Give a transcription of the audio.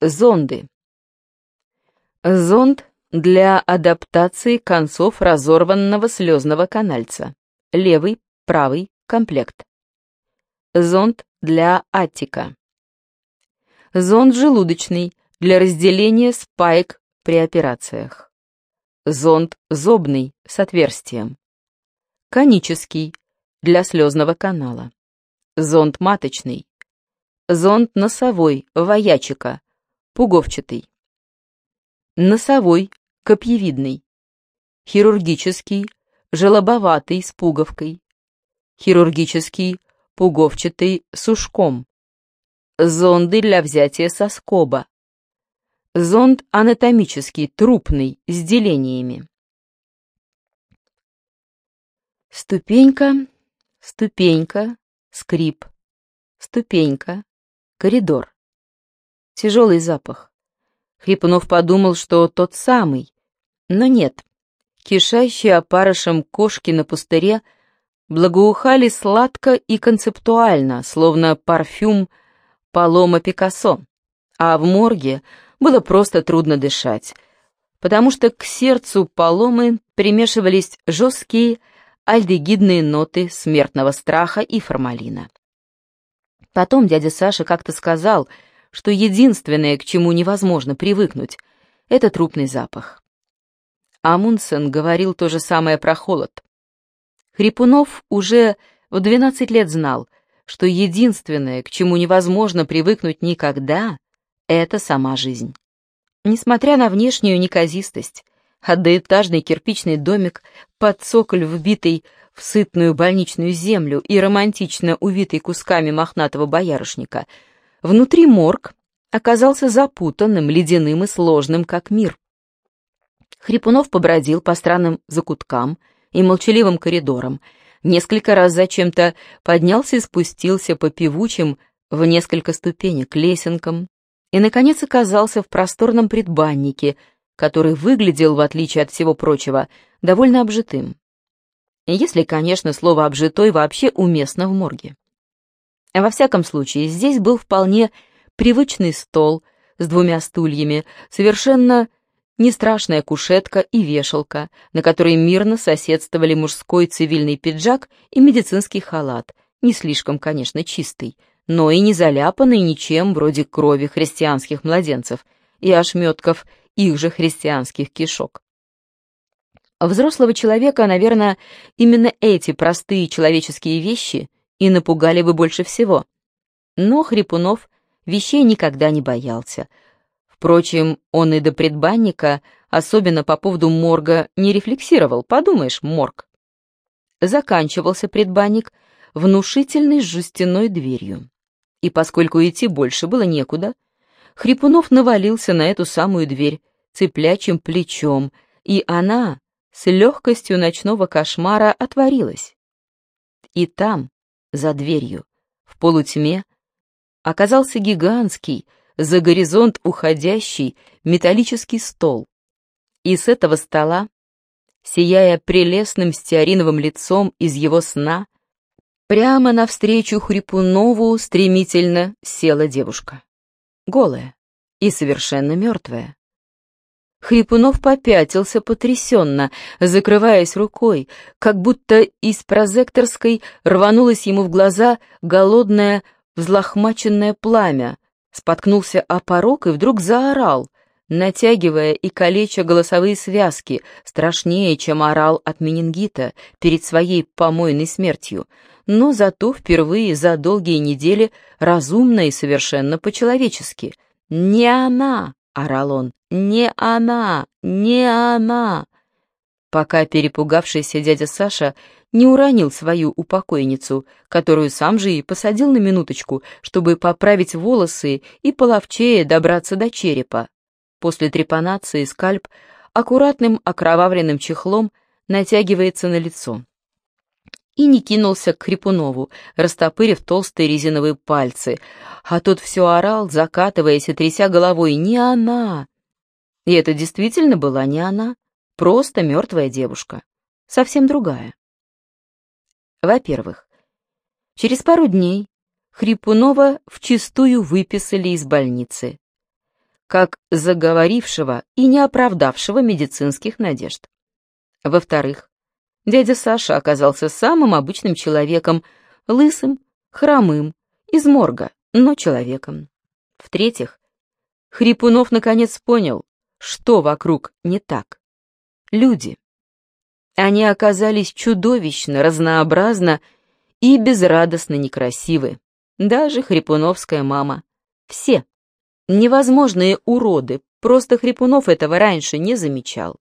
Зонды. Зонд для адаптации концов разорванного слезного канальца. Левый, правый, комплект. Зонд для аттика. Зонд желудочный для разделения спаек при операциях. Зонд зобный с отверстием. Конический для слезного канала. Зонд маточный. Зонд носовой, воячика, пуговчатый. Носовой, копьевидный. Хирургический, желобоватый с пуговкой. Хирургический, пуговчатый с ушком. Зонды для взятия соскоба. Зонд анатомический, трупный, с делениями. Ступенька, ступенька, скрип, ступенька, коридор. Тяжелый запах. Хрипунов подумал, что тот самый, но нет. Кишащие опарышем кошки на пустыре благоухали сладко и концептуально, словно парфюм Палома Пикассо, а в морге было просто трудно дышать, потому что к сердцу Паломы примешивались жесткие альдегидные ноты смертного страха и формалина. Потом дядя Саша как-то сказал, что единственное, к чему невозможно привыкнуть, это трупный запах. Амундсен говорил то же самое про холод. Хрипунов уже в 12 лет знал, что единственное, к чему невозможно привыкнуть никогда, это сама жизнь. Несмотря на внешнюю неказистость, одноэтажный кирпичный домик под цоколь, вбитый в сытную больничную землю и романтично увитый кусками мохнатого боярышника, внутри морг оказался запутанным, ледяным и сложным, как мир. Хрипунов побродил по странным закуткам и молчаливым коридорам, несколько раз зачем-то поднялся и спустился по певучим в несколько ступенек лесенкам и, наконец, оказался в просторном предбаннике — который выглядел, в отличие от всего прочего, довольно обжитым. Если, конечно, слово «обжитой» вообще уместно в морге. Во всяком случае, здесь был вполне привычный стол с двумя стульями, совершенно не страшная кушетка и вешалка, на которой мирно соседствовали мужской цивильный пиджак и медицинский халат, не слишком, конечно, чистый, но и не заляпанный ничем вроде крови христианских младенцев и ошметков их же христианских кишок. Взрослого человека, наверное, именно эти простые человеческие вещи и напугали бы больше всего. Но Хрипунов вещей никогда не боялся. Впрочем, он и до предбанника, особенно по поводу морга, не рефлексировал, подумаешь, морг. Заканчивался предбанник внушительной жестяной дверью. И поскольку идти больше было некуда, Хрипунов навалился на эту самую дверь цыплячьим плечом, и она с легкостью ночного кошмара отворилась. И там, за дверью, в полутьме, оказался гигантский, за горизонт уходящий металлический стол. И с этого стола, сияя прелестным стеариновым лицом из его сна, прямо навстречу Хрипунову стремительно села девушка голая и совершенно мертвая. Хрипунов попятился потрясенно, закрываясь рукой, как будто из прозекторской рванулось ему в глаза голодное, взлохмаченное пламя, споткнулся о порог и вдруг заорал, натягивая и калеча голосовые связки, страшнее, чем орал от менингита перед своей помойной смертью, но зато впервые за долгие недели разумно и совершенно по-человечески. «Не она!» — орал он. «Не она! Не она!» Пока перепугавшийся дядя Саша не уронил свою упокойницу, которую сам же и посадил на минуточку, чтобы поправить волосы и половчее добраться до черепа. После трепанации скальп аккуратным окровавленным чехлом натягивается на лицо и не кинулся к Хрипунову, растопырив толстые резиновые пальцы, а тот все орал, закатываясь и тряся головой «Не она!». И это действительно была не она, просто мертвая девушка, совсем другая. Во-первых, через пару дней Хрипунова вчистую выписали из больницы. как заговорившего и не оправдавшего медицинских надежд. Во-вторых, дядя Саша оказался самым обычным человеком, лысым, хромым, из морга, но человеком. В-третьих, Хрипунов наконец понял, что вокруг не так. Люди. Они оказались чудовищно, разнообразно и безрадостно некрасивы. Даже хрипуновская мама. Все. Невозможные уроды, просто Хрипунов этого раньше не замечал.